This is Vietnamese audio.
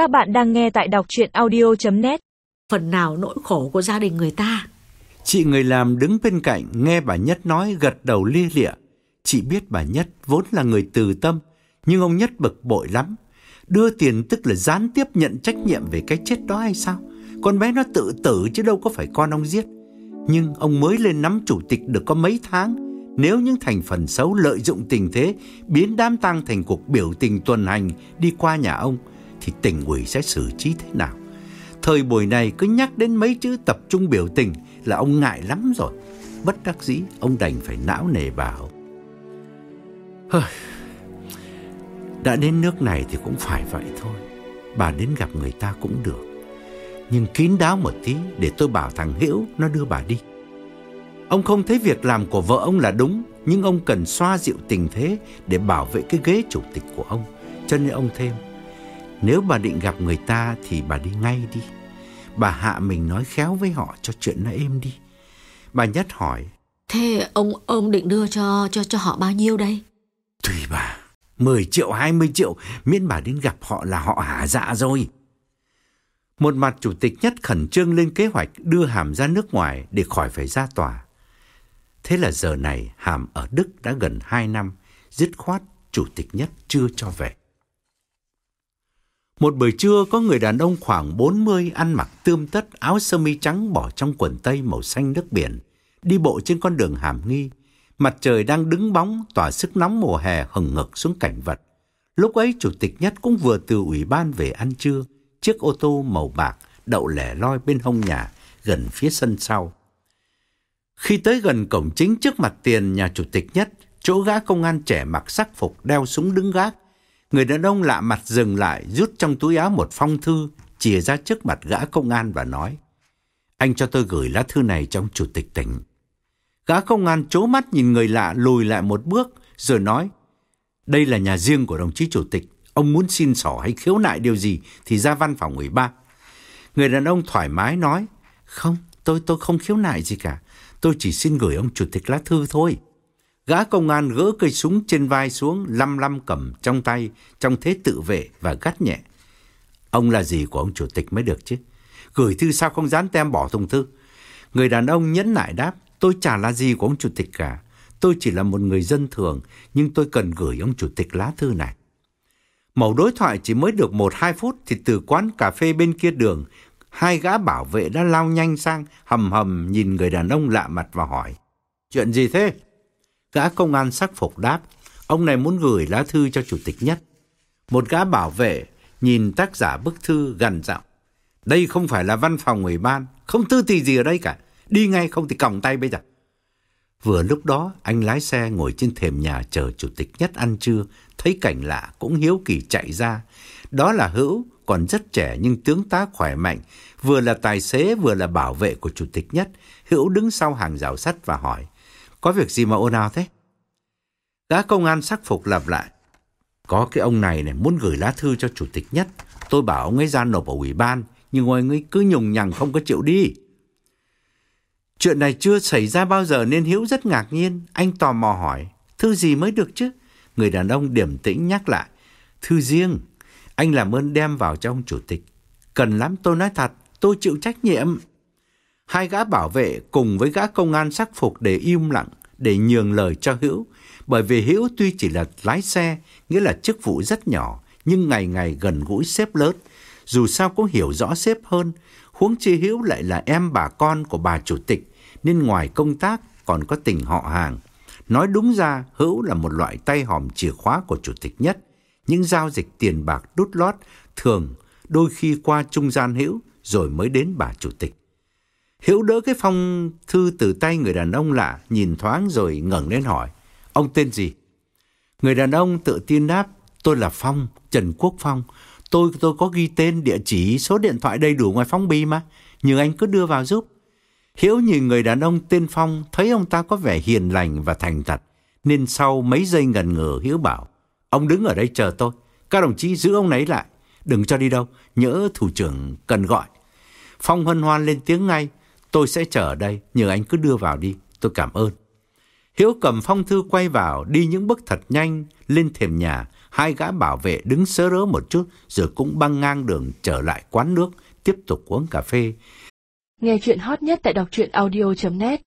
Các bạn đang nghe tại đọc chuyện audio.net Phần nào nỗi khổ của gia đình người ta Chị người làm đứng bên cạnh nghe bà Nhất nói gật đầu lia lịa. Chị biết bà Nhất vốn là người từ tâm, nhưng ông Nhất bực bội lắm. Đưa tiền tức là gián tiếp nhận trách nhiệm về cái chết đó hay sao? Con bé nó tự tử chứ đâu có phải con ông giết. Nhưng ông mới lên nắm chủ tịch được có mấy tháng. Nếu những thành phần xấu lợi dụng tình thế, biến đám tang thành cuộc biểu tình tuần hành đi qua nhà ông, thì tỉnh ủy sẽ xử trí thế nào? Thời buổi này cứ nhắc đến mấy chữ tập trung biểu tình là ông ngại lắm rồi. Bất đắc dĩ, ông đành phải não nề bảo. Hời, đã đến nước này thì cũng phải vậy thôi. Bà đến gặp người ta cũng được. Nhưng kín đáo một tí để tôi bảo thằng Hiễu nó đưa bà đi. Ông không thấy việc làm của vợ ông là đúng, nhưng ông cần xoa dịu tình thế để bảo vệ cái ghế chủ tịch của ông. Cho nên ông thêm, nếu bà định gặp người ta thì bà đi ngay đi. Bà hạ mình nói khéo với họ cho chuyện nó êm đi. Bà Nhất hỏi, Thế ông ông định đưa cho cho cho họ bao nhiêu đây? Tùy bà, 10 triệu, 20 triệu, miễn bà đến gặp họ là họ hả dạ rồi. Một mặt chủ tịch nhất khẩn trương lên kế hoạch đưa Hàm ra nước ngoài để khỏi phải ra tòa. Thế là giờ này Hàm ở Đức đã gần 2 năm, dứt khoát chủ tịch nhất chưa cho về. Một buổi trưa có người đàn ông khoảng 40 ăn mặc tươm tất áo sơ mi trắng bỏ trong quần tây màu xanh nước biển, đi bộ trên con đường Hàm Nghi. Mặt trời đang đứng bóng tỏa sức nóng mùa hè hừng ngực xuống cảnh vật. Lúc ấy chủ tịch nhất cũng vừa từ ủy ban về ăn trưa, chiếc ô tô màu bạc đậu lẻ loi bên hông nhà gần phía sân sau. Khi tới gần cổng chính trước mặt tiền nhà chủ tịch nhất, chỗ gã công an trẻ mặc sắc phục đeo súng đứng gác, người đàn ông lạ mặt dừng lại rút trong túi áo một phong thư, chìa ra trước mặt gã công an và nói: "Anh cho tôi gửi lá thư này trong chủ tịch tỉnh." Gã công an chố mắt nhìn người lạ lùi lại một bước rồi nói: "Đây là nhà riêng của đồng chí chủ tịch, ông muốn xin sỏ hay khiếu nại điều gì thì ra văn phòng ủy ban." Người đàn ông thoải mái nói: "Không, tôi tôi không khiếu nại gì cả, tôi chỉ xin gửi ông chủ tịch lá thư thôi." Gã công an gỡ cây súng trên vai xuống, lăm lăm cầm trong tay, trong thế tự vệ và gắt nhẹ. Ông là gì của ông chủ tịch mới được chứ? Gửi thư sao không dán tem bỏ thùng thư? Người đàn ông nhẫn nại đáp, tôi chả là gì của ông chủ tịch cả. Tôi chỉ là một người dân thường, nhưng tôi cần gửi ông chủ tịch lá thư này. Mẫu đối thoại chỉ mới được một hai phút thì từ quán cà phê bên kia đường, hai gã bảo vệ đã lao nhanh sang, hầm hầm nhìn người đàn ông lạ mặt và hỏi. Chuyện gì thế? Gã công an sắc phục đáp, ông này muốn gửi lá thư cho chủ tịch nhất. Một gã bảo vệ nhìn tác giả bức thư gần giọng. Đây không phải là văn phòng ủy ban, không tư tì gì ở đây cả. Đi ngay không thì còng tay bây giờ. Vừa lúc đó, anh lái xe ngồi trên thềm nhà chờ chủ tịch nhất ăn trưa, thấy cảnh lạ cũng hiếu kỳ chạy ra. Đó là Hữu, còn rất trẻ nhưng tướng tá khỏe mạnh, vừa là tài xế vừa là bảo vệ của chủ tịch nhất. Hữu đứng sau hàng rào sắt và hỏi, có việc gì mà ồn ào thế? Gã công an sắc phục lặp lại, có cái ông này này muốn gửi lá thư cho chủ tịch nhất. Tôi bảo ông ấy ra nộp ở ủy ban, nhưng ông ấy cứ nhùng nhằng không có chịu đi. Chuyện này chưa xảy ra bao giờ nên Hiếu rất ngạc nhiên. Anh tò mò hỏi, thư gì mới được chứ? Người đàn ông điềm tĩnh nhắc lại, thư riêng. Anh làm ơn đem vào cho ông chủ tịch. Cần lắm tôi nói thật, tôi chịu trách nhiệm. Hai gã bảo vệ cùng với gã công an sắc phục để im lặng, để nhường lời cho Hữu. Bởi vì Hữu tuy chỉ là lái xe, nghĩa là chức vụ rất nhỏ, nhưng ngày ngày gần gũi sếp lớn. Dù sao cũng hiểu rõ sếp hơn, huống chi Hữu lại là em bà con của bà chủ tịch, nên ngoài công tác còn có tình họ hàng. Nói đúng ra, Hữu là một loại tay hòm chìa khóa của chủ tịch nhất. Những giao dịch tiền bạc đút lót thường đôi khi qua trung gian Hữu rồi mới đến bà chủ tịch. Hiếu đỡ cái phong thư từ tay người đàn ông lạ, nhìn thoáng rồi ngẩng lên hỏi, ông tên gì? Người đàn ông tự tin đáp, tôi là Phong, Trần Quốc Phong. Tôi tôi có ghi tên, địa chỉ, số điện thoại đầy đủ ngoài phong bì mà, nhưng anh cứ đưa vào giúp. Hiếu nhìn người đàn ông tên Phong, thấy ông ta có vẻ hiền lành và thành thật, nên sau mấy giây ngần ngừ Hiếu bảo, ông đứng ở đây chờ tôi, các đồng chí giữ ông ấy lại, đừng cho đi đâu, Nhỡ thủ trưởng cần gọi. Phong hân hoan lên tiếng ngay, tôi sẽ chờ ở đây, nhờ anh cứ đưa vào đi, tôi cảm ơn. Hiếu cầm phong thư quay vào, đi những bước thật nhanh lên thềm nhà, Hai gã bảo vệ đứng sớ rớ một chút rồi cũng băng ngang đường trở lại quán nước, tiếp tục uống cà phê. Nghe chuyện hot nhất tại đọc truyện audio.net